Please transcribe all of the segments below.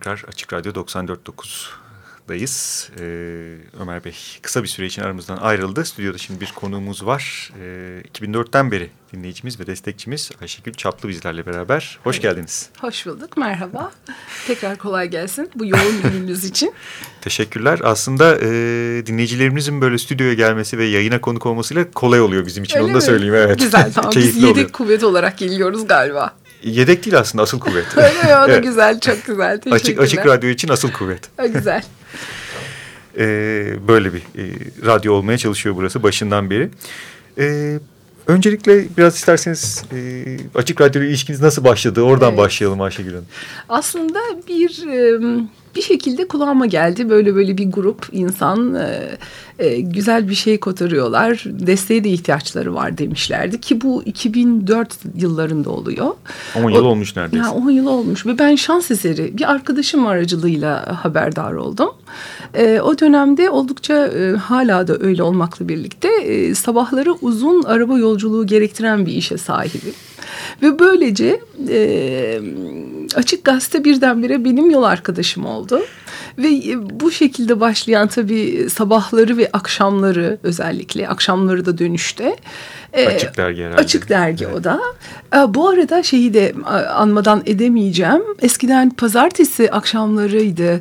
tekrar Açık Radyo 94.9'dayız. Ee, Ömer Bey kısa bir süre için aramızdan ayrıldı. Stüdyoda şimdi bir konuğumuz var. Ee, 2004'ten beri dinleyicimiz ve destekçimiz Ayşegül Çaplı bizlerle beraber. Hoş evet. geldiniz. Hoş bulduk, merhaba. tekrar kolay gelsin bu yoğun gününüz için. Teşekkürler. Aslında e, dinleyicilerimizin böyle stüdyoya gelmesi ve yayına konuk olmasıyla kolay oluyor bizim için. Öyle Onu mi? da söyleyeyim. Evet. Güzel, tamam. Biz yedek oluyor. kuvvet olarak geliyoruz galiba. Yedek değil aslında asıl kuvvet. Öyle mi? O da evet. güzel, çok güzel. Açık, açık radyo için asıl kuvvet. O güzel. Ee, böyle bir e, radyo olmaya çalışıyor burası başından beri. Ee, öncelikle biraz isterseniz e, açık radyo ilişkiniz nasıl başladı? Oradan evet. başlayalım Ayşegül Hanım. Aslında bir... E, bir şekilde kulağıma geldi. Böyle böyle bir grup insan e, e, güzel bir şey kotarıyorlar. Desteğe de ihtiyaçları var demişlerdi ki bu 2004 yıllarında oluyor. 10 yıl o, olmuş neredeyse. Ya 10 yıl olmuş ve ben şans eseri bir arkadaşım aracılığıyla haberdar oldum. E, o dönemde oldukça e, hala da öyle olmakla birlikte e, sabahları uzun araba yolculuğu gerektiren bir işe sahibim. Ve böylece e, Açık Gazete birdenbire benim yol arkadaşım oldu. Ve e, bu şekilde başlayan tabii sabahları ve akşamları özellikle akşamları da dönüşte. E, açık dergi herhalde. Açık dergi evet. o da. E, bu arada şeyi de anmadan edemeyeceğim. Eskiden pazartesi akşamlarıydı.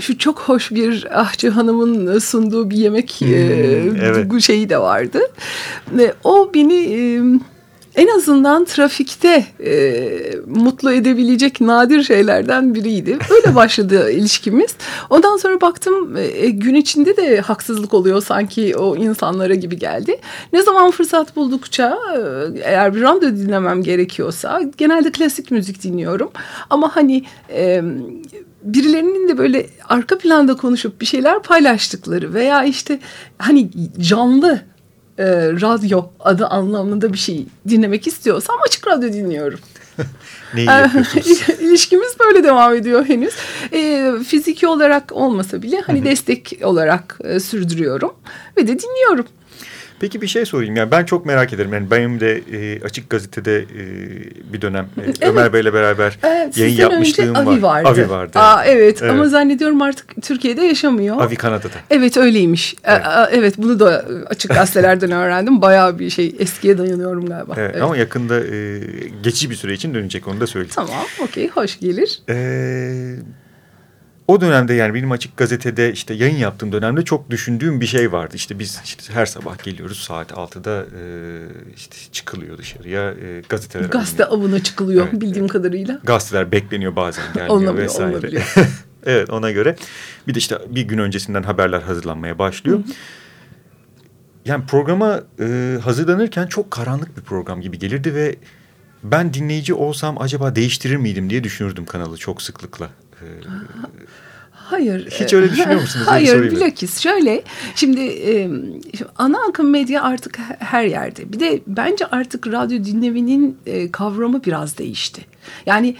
Şu çok hoş bir ahçı hanımın sunduğu bir yemek hmm, evet. şeyi de vardı. O beni en azından trafikte e, mutlu edebilecek nadir şeylerden biriydi. Öyle başladı ilişkimiz. Ondan sonra baktım e, gün içinde de haksızlık oluyor sanki o insanlara gibi geldi. Ne zaman fırsat buldukça e, eğer bir radyo dinlemem gerekiyorsa genelde klasik müzik dinliyorum. Ama hani... E, birilerinin de böyle arka planda konuşup bir şeyler paylaştıkları veya işte hani canlı e, radyo adı anlamında bir şey dinlemek istiyorsam açık radyo dinliyorum. Neyi yapıyorsunuz? İlişkimiz böyle devam ediyor henüz. E, fiziki olarak olmasa bile hani destek olarak e, sürdürüyorum ve de dinliyorum. Peki bir şey sorayım. Yani ben çok merak ederim. Yani benim de e, Açık Gazete'de e, bir dönem e, evet. Ömer Bey'le beraber evet, yayın yapmışlığım önce Avi var. Vardı. Avi vardı. Aa, evet. evet ama zannediyorum artık Türkiye'de yaşamıyor. Avi Kanada'da. Evet öyleymiş. Evet, evet bunu da Açık Gazetelerden öğrendim. Bayağı bir şey eskiye dayanıyorum galiba. Evet, evet. Ama yakında e, geçici bir süre için dönecek onu da söyleyeyim. Tamam okey hoş gelir. Eee o dönemde yani benim açık gazetede işte yayın yaptığım dönemde çok düşündüğüm bir şey vardı. İşte biz işte her sabah geliyoruz saat 6'da e, işte çıkılıyor dışarıya e, gazeteler Gazete alınıyor. avına çıkılıyor evet, bildiğim evet. kadarıyla. Gazeteler bekleniyor bazen gelmiyor vesaire. evet ona göre bir de işte bir gün öncesinden haberler hazırlanmaya başlıyor. Hı hı. Yani programa e, hazırlanırken çok karanlık bir program gibi gelirdi ve ben dinleyici olsam acaba değiştirir miydim diye düşünürdüm kanalı çok sıklıkla. E, Hayır. Hiç öyle düşünüyor musunuz? Hayır bilakis şöyle şimdi e, ana akım medya artık her yerde. Bir de bence artık radyo dinlemenin e, kavramı biraz değişti. Yani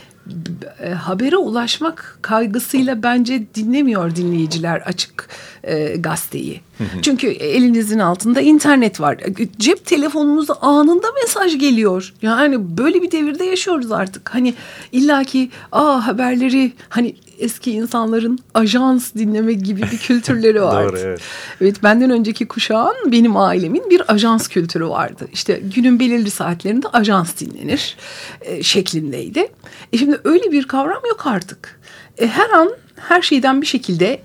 e, habere ulaşmak kaygısıyla bence dinlemiyor dinleyiciler açık e, gazeteyi. Çünkü elinizin altında internet var. Cep telefonunuza anında mesaj geliyor. Yani böyle bir devirde yaşıyoruz artık. Hani illaki aa haberleri hani eski insanların ajans dinleme gibi bir kültürleri vardı. Doğru, evet. evet benden önceki kuşağın benim ailemin bir ajans kültürü vardı. İşte günün belirli saatlerinde ajans dinlenir e, şeklindeydi. E şimdi öyle bir kavram yok artık. E, her an her şeyden bir şekilde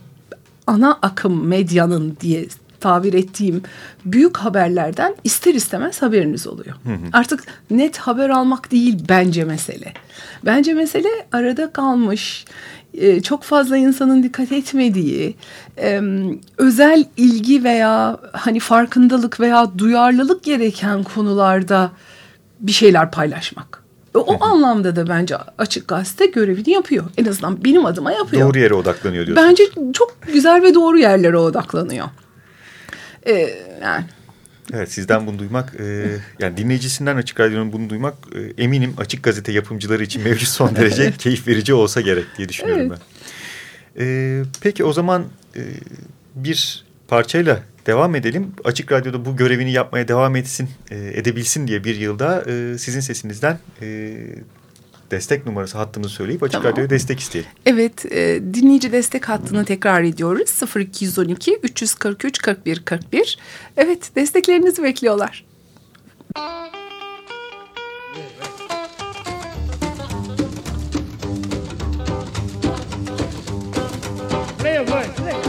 ana akım medyanın diye tabir ettiğim büyük haberlerden ister istemez haberiniz oluyor. Hı hı. Artık net haber almak değil bence mesele. Bence mesele arada kalmış e, çok fazla insanın dikkat etmediği özel ilgi veya hani farkındalık veya duyarlılık gereken konularda bir şeyler paylaşmak. O anlamda da bence Açık Gazete görevini yapıyor. En azından benim adıma yapıyor. Doğru yere odaklanıyor diyorsunuz. Bence çok güzel ve doğru yerlere odaklanıyor. Ee, yani Evet sizden bunu duymak e, yani dinleyicisinden Açık Radyo'nun bunu duymak e, eminim Açık Gazete yapımcıları için mevcut son derece keyif verici olsa gerek diye düşünüyorum evet. ben. E, peki o zaman e, bir parçayla devam edelim. Açık Radyo'da bu görevini yapmaya devam etsin, e, edebilsin diye bir yılda e, sizin sesinizden e, destek numarası hattını söyleyip Açık tamam. Radyo'ya destek isteyelim. Evet, e, dinleyici destek hattını tekrar ediyoruz. 0212 343 41 41. Evet, desteklerinizi bekliyorlar. Play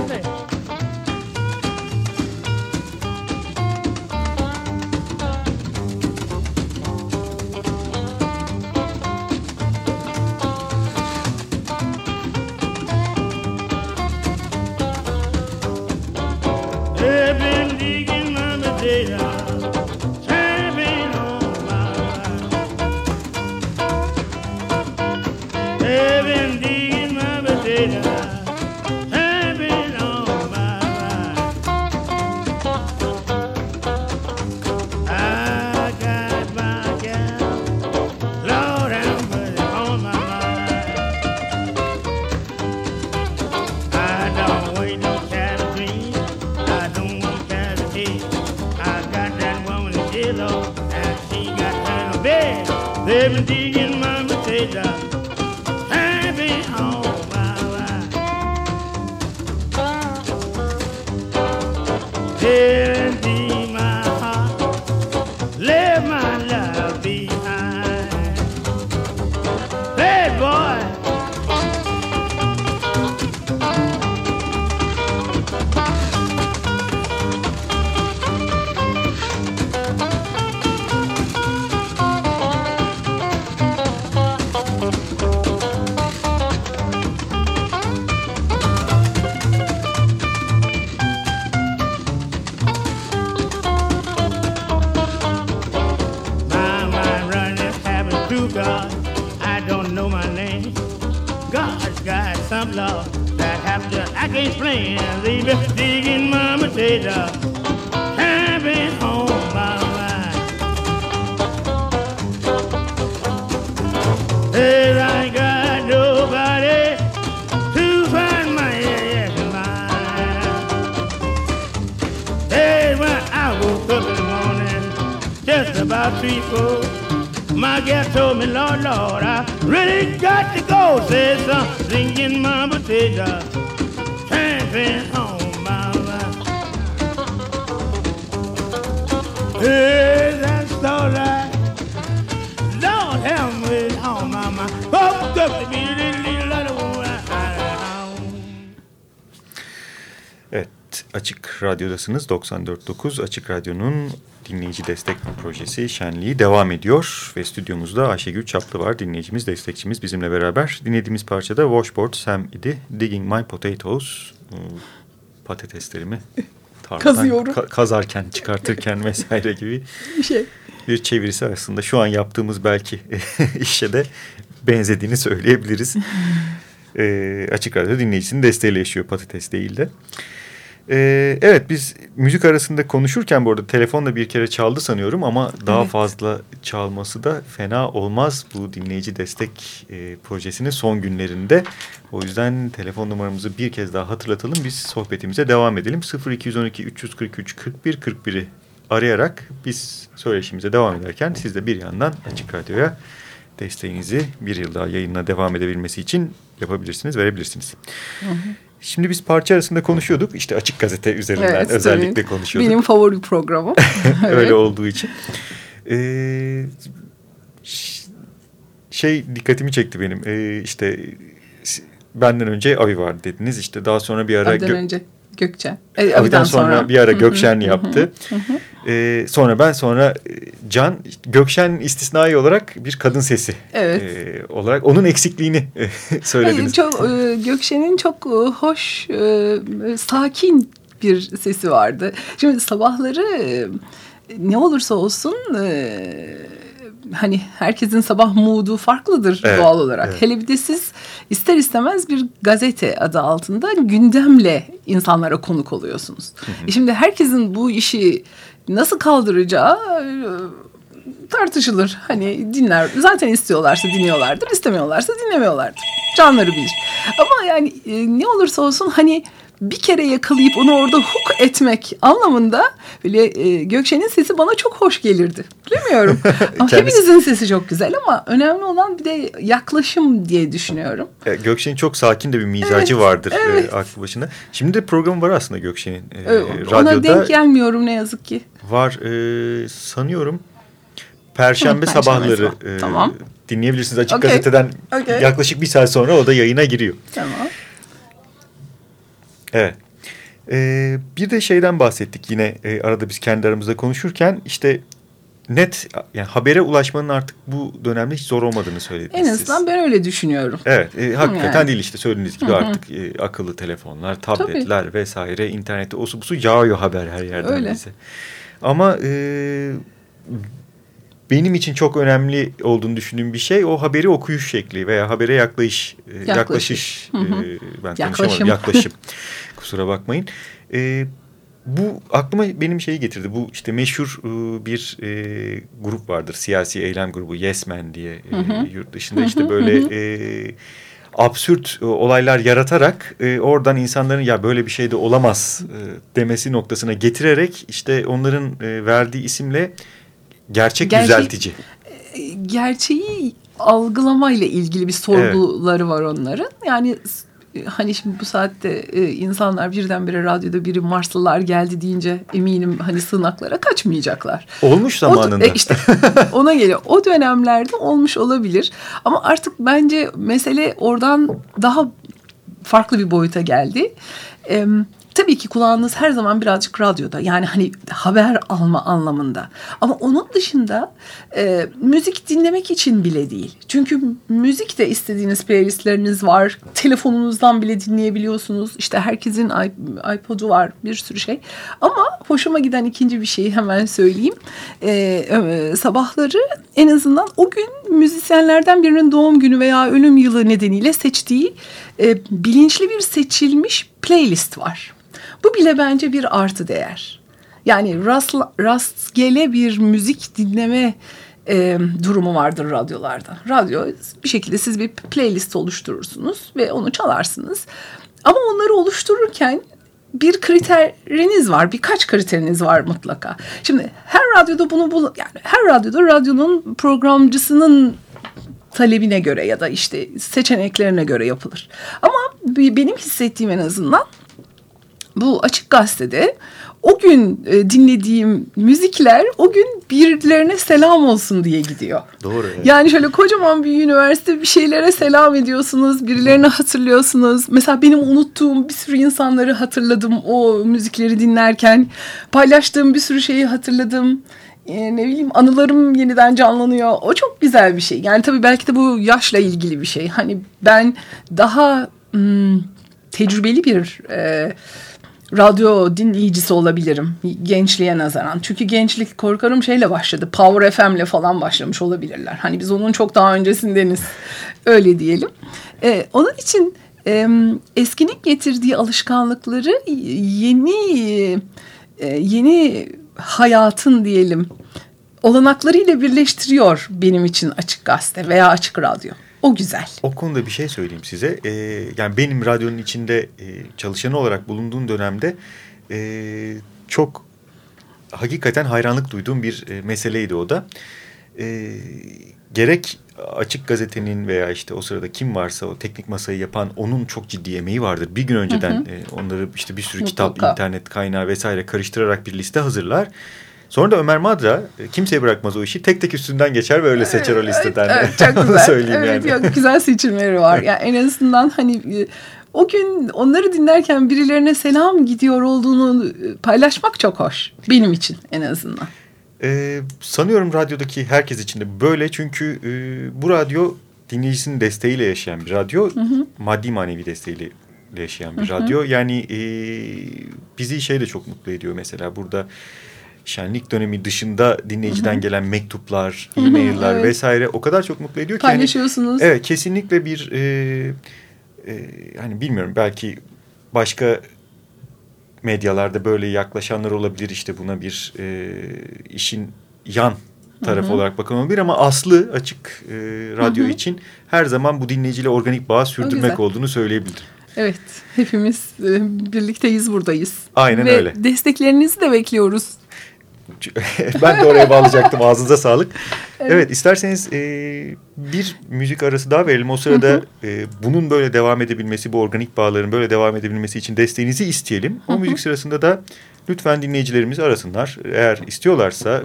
potato that after I can't explain. Leave it digging my potato. Camping on my mind. Hey, I got nobody to find my ass. Hey, when I woke up in the morning, just about three, four. My gal told me, Lord, Lord, I really got to go. Said something in my potato. Tramping home, mama. Hey, that's all right. Lord, help me home, mama. Oh, good to be a little, little, little Evet, eh, Açık Radyo'dasınız. 94.9 Açık Radyo'nun dinleyici destek projesi şenliği devam ediyor. Ve stüdyomuzda Ayşegül Çaplı var. Dinleyicimiz, destekçimiz bizimle beraber. Dinlediğimiz parçada Washboard Sam idi. Digging My Potatoes. Patateslerimi Kazıyorum. Ka kazarken, çıkartırken vesaire gibi bir şey. Bir çevirisi aslında şu an yaptığımız belki işe de benzediğini söyleyebiliriz. e, açık radyo dinleyicisinin desteğiyle yaşıyor patates değil de. Ee, evet biz müzik arasında konuşurken bu arada telefonla bir kere çaldı sanıyorum ama daha evet. fazla çalması da fena olmaz bu dinleyici destek e, projesinin son günlerinde. O yüzden telefon numaramızı bir kez daha hatırlatalım biz sohbetimize devam edelim. 0212 343 41 41'i arayarak biz söyleşimize devam ederken siz de bir yandan Açık Radyo'ya desteğinizi bir yıl daha yayınına devam edebilmesi için yapabilirsiniz, verebilirsiniz. Hı hı. Şimdi biz parça arasında konuşuyorduk. İşte Açık Gazete üzerinden evet, özellikle tabii. konuşuyorduk. Benim favori programım. Öyle evet. olduğu için. Ee, şey dikkatimi çekti benim. Ee, işte benden önce Avi vardı dediniz. İşte daha sonra bir ara... Benden önce Gökçen. E, Avi'den sonra, sonra bir ara Gökşen yaptı. Ee, sonra ben sonra e, Can Gökşen istisnai olarak bir kadın sesi evet. e, olarak onun eksikliğini e, söylediniz. Çok e, Gökşen'in çok e, hoş, e, sakin bir sesi vardı. Şimdi sabahları e, ne olursa olsun e, hani herkesin sabah mood'u farklıdır evet, doğal olarak. Evet. Hele bir de siz ister istemez bir gazete adı altında gündemle insanlara konuk oluyorsunuz. Hı hı. E şimdi herkesin bu işi nasıl kaldıracağı tartışılır. Hani dinler zaten istiyorlarsa dinliyorlardır, istemiyorlarsa dinlemiyorlardır. Canları bilir. Ama yani e, ne olursa olsun hani bir kere yakalayıp onu orada hook etmek anlamında böyle e, Gökşen'in sesi bana çok hoş gelirdi. Bilmiyorum. ama hepinizin sesi çok güzel ama önemli olan bir de yaklaşım diye düşünüyorum. E, Gökşen'in çok sakin de bir mizacı evet, vardır e, evet. e, aklı başında. Şimdi de programı var aslında Gökşen'in e, e, radyoda. Ona denk gelmiyorum ne yazık ki. Var e, sanıyorum. Perşembe, Hı, sabahları e, tamam. dinleyebilirsiniz Açık okay. Gazete'den okay. yaklaşık bir saat sonra o da yayına giriyor. Tamam. Evet. Ee, bir de şeyden bahsettik yine e, arada biz kendi aramızda konuşurken işte net yani habere ulaşmanın artık bu dönemde hiç zor olmadığını söylediniz En azından siz. ben öyle düşünüyorum. Evet e, hakikaten yani. değil işte söylediğiniz gibi Hı -hı. artık e, akıllı telefonlar, tabletler Tabii. vesaire internette osu busu yağıyor haber her yerden öyle. bize. Ama e, benim için çok önemli olduğunu düşündüğüm bir şey o haberi okuyuş şekli veya habere yaklayış, e, yaklaşış. Hı hı. E, ben Yaklaşım. Yaklaşım. Kusura bakmayın. E, bu aklıma benim şeyi getirdi. Bu işte meşhur e, bir e, grup vardır. Siyasi eylem grubu Yes Man diye e, hı hı. yurt dışında işte böyle... E, absürt e, olaylar yaratarak e, oradan insanların ya böyle bir şey de olamaz e, demesi noktasına getirerek işte onların e, verdiği isimle gerçek, gerçek düzeltici. E, gerçeği algılamayla ilgili bir sorguları evet. var onların. Yani hani şimdi bu saatte e, insanlar birdenbire radyoda biri Marslılar geldi deyince eminim hani sığınaklara kaçmayacaklar. Olmuş zamanında. O, e, işte ona geliyor. O dönemlerde olmuş olabilir. Ama artık bence mesele oradan daha farklı bir boyuta geldi. Evet Tabii ki kulağınız her zaman birazcık radyoda yani hani haber alma anlamında. Ama onun dışında e, müzik dinlemek için bile değil. Çünkü müzik de istediğiniz playlistleriniz var. Telefonunuzdan bile dinleyebiliyorsunuz. İşte herkesin iPod'u var bir sürü şey. Ama hoşuma giden ikinci bir şeyi hemen söyleyeyim. E, sabahları en azından o gün müzisyenlerden birinin doğum günü veya ölüm yılı nedeniyle seçtiği e, bilinçli bir seçilmiş playlist var. Bu bile bence bir artı değer. Yani rast, rastgele bir müzik dinleme e, durumu vardır radyolarda. Radyo bir şekilde siz bir playlist oluşturursunuz ve onu çalarsınız. Ama onları oluştururken bir kriteriniz var. Birkaç kriteriniz var mutlaka. Şimdi her radyoda bunu bul yani her radyoda radyonun programcısının talebine göre ya da işte seçeneklerine göre yapılır. Ama benim hissettiğim en azından bu Açık Gazete'de o gün e, dinlediğim müzikler o gün birilerine selam olsun diye gidiyor. Doğru. Evet. Yani şöyle kocaman bir üniversite bir şeylere selam ediyorsunuz, birilerini hatırlıyorsunuz. Mesela benim unuttuğum bir sürü insanları hatırladım o müzikleri dinlerken. Paylaştığım bir sürü şeyi hatırladım. Ee, ne bileyim anılarım yeniden canlanıyor. O çok güzel bir şey. Yani tabii belki de bu yaşla ilgili bir şey. Hani ben daha hmm, tecrübeli bir... E, radyo dinleyicisi olabilirim gençliğe nazaran. Çünkü gençlik korkarım şeyle başladı. Power FM'le falan başlamış olabilirler. Hani biz onun çok daha öncesindeniz. Öyle diyelim. Ee, onun için e, eskinin getirdiği alışkanlıkları yeni e, yeni hayatın diyelim olanaklarıyla birleştiriyor benim için açık gazete veya açık radyo. O güzel. O konuda bir şey söyleyeyim size. Ee, yani benim radyonun içinde e, çalışanı olarak bulunduğum dönemde e, çok hakikaten hayranlık duyduğum bir e, meseleydi o da. E, gerek açık gazetenin veya işte o sırada kim varsa o teknik masayı yapan onun çok ciddi emeği vardır. Bir gün önceden hı hı. E, onları işte bir sürü Mutlaka. kitap, internet kaynağı vesaire karıştırarak bir liste hazırlar. Sonra da Ömer Madra e, kimseye bırakmaz o işi. Tek tek üstünden geçer ve öyle seçer o listeden. Evet, çok güzel. söyleyeyim evet, yani. Yok, güzel seçimleri var. Yani en azından hani e, o gün onları dinlerken birilerine selam gidiyor olduğunu e, paylaşmak çok hoş. Benim için en azından. Ee, sanıyorum radyodaki herkes için de böyle. Çünkü e, bu radyo dinleyicisinin desteğiyle yaşayan bir radyo. Hı hı. Maddi manevi desteğiyle yaşayan bir hı hı. radyo. Yani e, bizi şey de çok mutlu ediyor mesela burada şenlik dönemi dışında dinleyiciden gelen mektuplar, e-mailler evet. vesaire o kadar çok mutlu ediyor ki. Paylaşıyorsunuz. Hani, evet kesinlikle bir e, e, hani bilmiyorum belki başka medyalarda böyle yaklaşanlar olabilir işte buna bir e, işin yan tarafı Hı -hı. olarak bakılabilir ama aslı açık e, radyo Hı -hı. için her zaman bu dinleyiciyle organik bağ sürdürmek olduğunu söyleyebilirim. Evet, hepimiz e, birlikteyiz buradayız. Aynen Ve öyle. desteklerinizi de bekliyoruz. ben de oraya bağlayacaktım ağzınıza sağlık. Evet, evet isterseniz e, bir müzik arası daha verelim. O sırada. E, bunun böyle devam edebilmesi, bu organik bağların böyle devam edebilmesi için desteğinizi isteyelim. O müzik sırasında da lütfen dinleyicilerimiz arasınlar. Eğer istiyorlarsa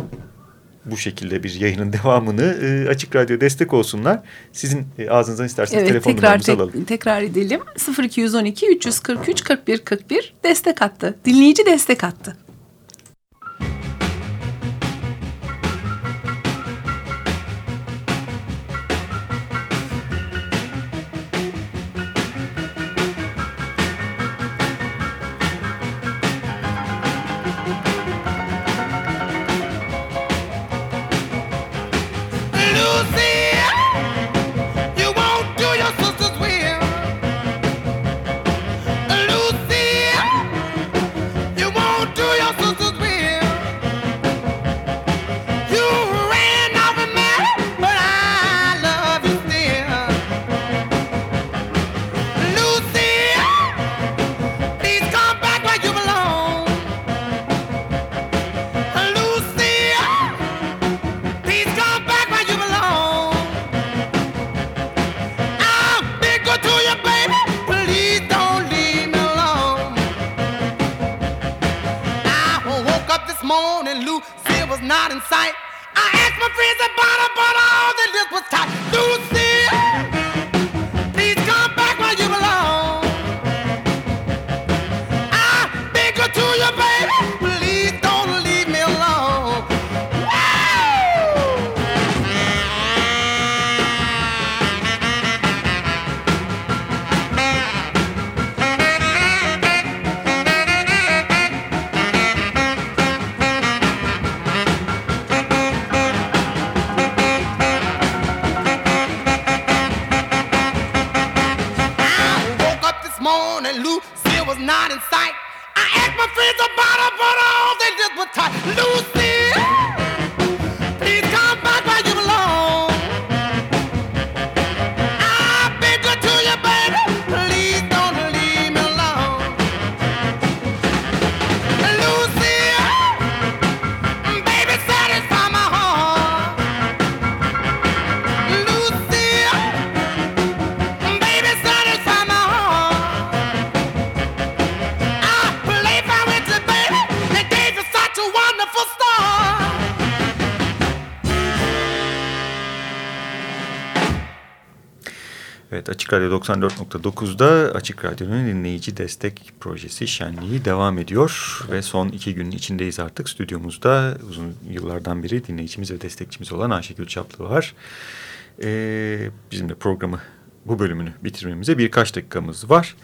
bu şekilde bir yayının devamını e, Açık Radyo destek olsunlar. Sizin e, ağzınızdan isterseniz evet, telefon tekrar, numaranızı alalım. Tekrar edelim. 0212 343 41 41 destek attı. Dinleyici destek attı. is the bottom, but all the not in sight. I asked my friends about her, but all they did was talk. Lucy. Açık Radyo 94.9'da Açık Radyo'nun dinleyici destek projesi şenliği devam ediyor. Ve son iki günün içindeyiz artık. Stüdyomuzda uzun yıllardan beri dinleyicimiz ve destekçimiz olan Ayşegül Çaplı var. Ee, bizim de programı bu bölümünü bitirmemize birkaç dakikamız var.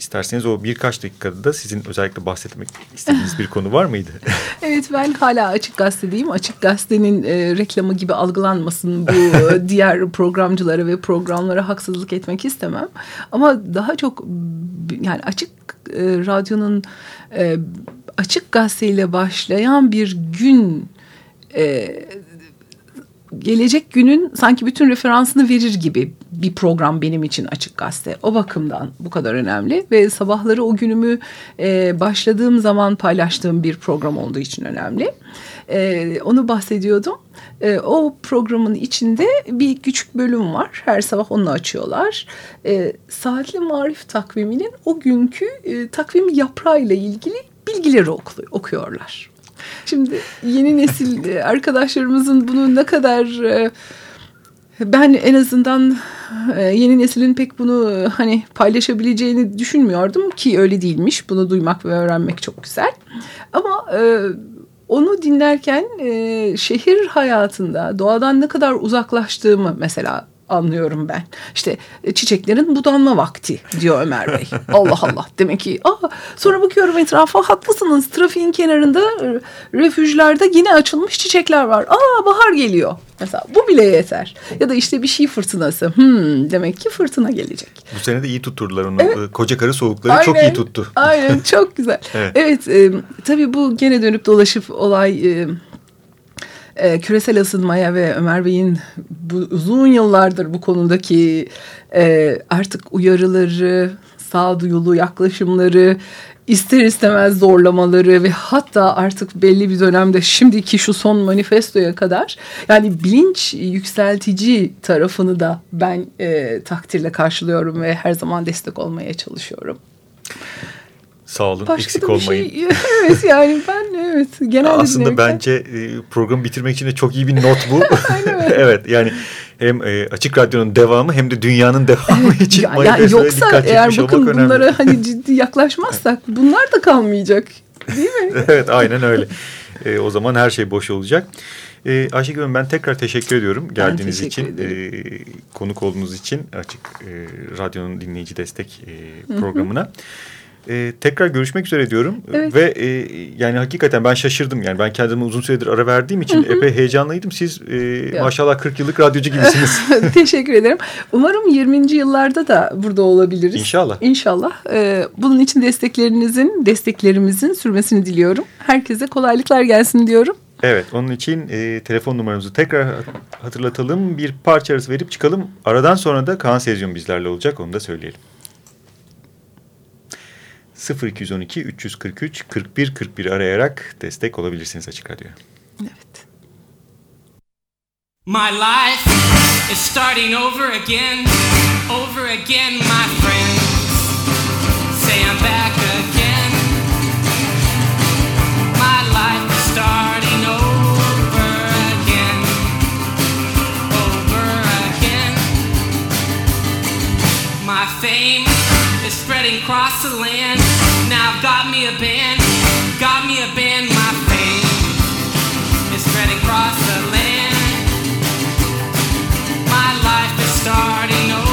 İsterseniz o birkaç dakikada da sizin özellikle bahsetmek istediğiniz bir konu var mıydı? evet ben hala Açık Gazete'deyim. Açık Gazete'nin e, reklamı gibi algılanmasın bu e, diğer programcılara ve programlara haksızlık etmek istemem. Ama daha çok yani Açık e, Radyo'nun e, Açık Gazete ile başlayan bir gün... E, gelecek günün sanki bütün referansını verir gibi bir program benim için Açık Gazete. O bakımdan bu kadar önemli ve sabahları o günümü e, başladığım zaman paylaştığım bir program olduğu için önemli. E, onu bahsediyordum. E, o programın içinde bir küçük bölüm var. Her sabah onu açıyorlar. E, Saatli Marif takviminin o günkü e, takvim yaprağıyla ilgili bilgileri okuyorlar. Şimdi yeni nesil e, arkadaşlarımızın bunu ne kadar e, ben en azından e, yeni neslin pek bunu hani paylaşabileceğini düşünmüyordum ki öyle değilmiş. Bunu duymak ve öğrenmek çok güzel. Ama onu dinlerken şehir hayatında doğadan ne kadar uzaklaştığımı mesela anlıyorum ben. İşte e, çiçeklerin budanma vakti diyor Ömer Bey. Allah Allah. Demek ki aa, sonra bakıyorum etrafa haklısınız. Trafiğin kenarında e, refüjlerde yine açılmış çiçekler var. Aa bahar geliyor. Mesela bu bile yeter. Ya da işte bir şey fırtınası. Hmm, demek ki fırtına gelecek. Bu sene de iyi tutturdular onu. Evet. Koca karı soğukları aynen, çok iyi tuttu. Aynen çok güzel. evet, evet e, tabii bu gene dönüp dolaşıp olay... E, e, küresel ısınmaya ve Ömer Bey'in bu uzun yıllardır bu konudaki e, artık uyarıları, sağduyulu yaklaşımları, ister istemez zorlamaları ve hatta artık belli bir dönemde şimdiki şu son manifestoya kadar yani bilinç yükseltici tarafını da ben e, takdirle karşılıyorum ve her zaman destek olmaya çalışıyorum. Sağ olun Başka eksik olmayın. Şey, evet yani ben evet genelde Aslında dinlerken... bence e, programı bitirmek için de çok iyi bir not bu. evet yani hem e, Açık Radyo'nun devamı hem de dünyanın devamı evet, için ya, ya yoksa eğer bakın bunlara hani ciddi yaklaşmazsak bunlar da kalmayacak değil mi? evet aynen öyle. E, o zaman her şey boş olacak. E, Ayşegül Hanım ben tekrar teşekkür ediyorum geldiğiniz teşekkür için. E, konuk olduğunuz için Açık e, Radyo'nun dinleyici destek e, programına. Hı hı. Ee, tekrar görüşmek üzere diyorum evet. ve e, yani hakikaten ben şaşırdım yani ben kendime uzun süredir ara verdiğim için hı hı. epey heyecanlıydım. Siz e, maşallah 40 yıllık radyocu gibisiniz. Teşekkür ederim. Umarım 20. yıllarda da burada olabiliriz. İnşallah. İnşallah. Ee, bunun için desteklerinizin, desteklerimizin sürmesini diliyorum. Herkese kolaylıklar gelsin diyorum. Evet onun için e, telefon numaramızı tekrar hatırlatalım. Bir parça arası verip çıkalım. Aradan sonra da Kaan Sezyon bizlerle olacak onu da söyleyelim. 0212 343 41 41 arayarak destek olabilirsiniz Açık Radyo. Evet. My life is starting over again, over again my friends. Say I'm back again. My life is starting over again, over again. My fame is spreading across the land. Now I've got me a band, got me a band, my fame is spreading across the land. My life is starting over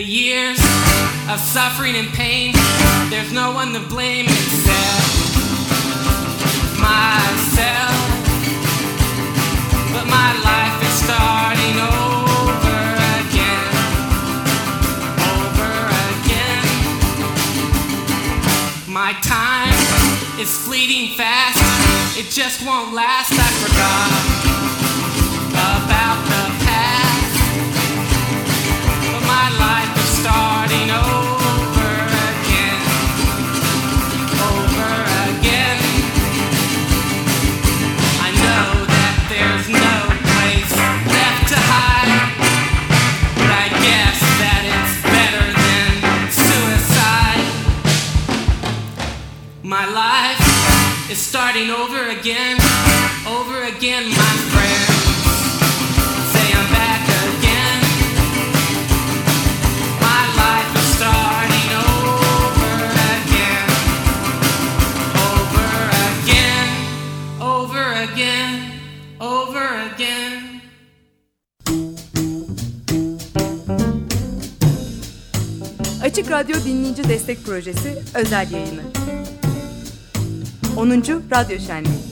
The years of suffering and pain, there's no one to blame except myself. But my life is starting over again, over again. My time is fleeting fast, it just won't last. I forgot is starting over again, over again, my friend. Açık Radyo Dinleyici Destek Projesi özel yayını. 10. Radyo Şenliği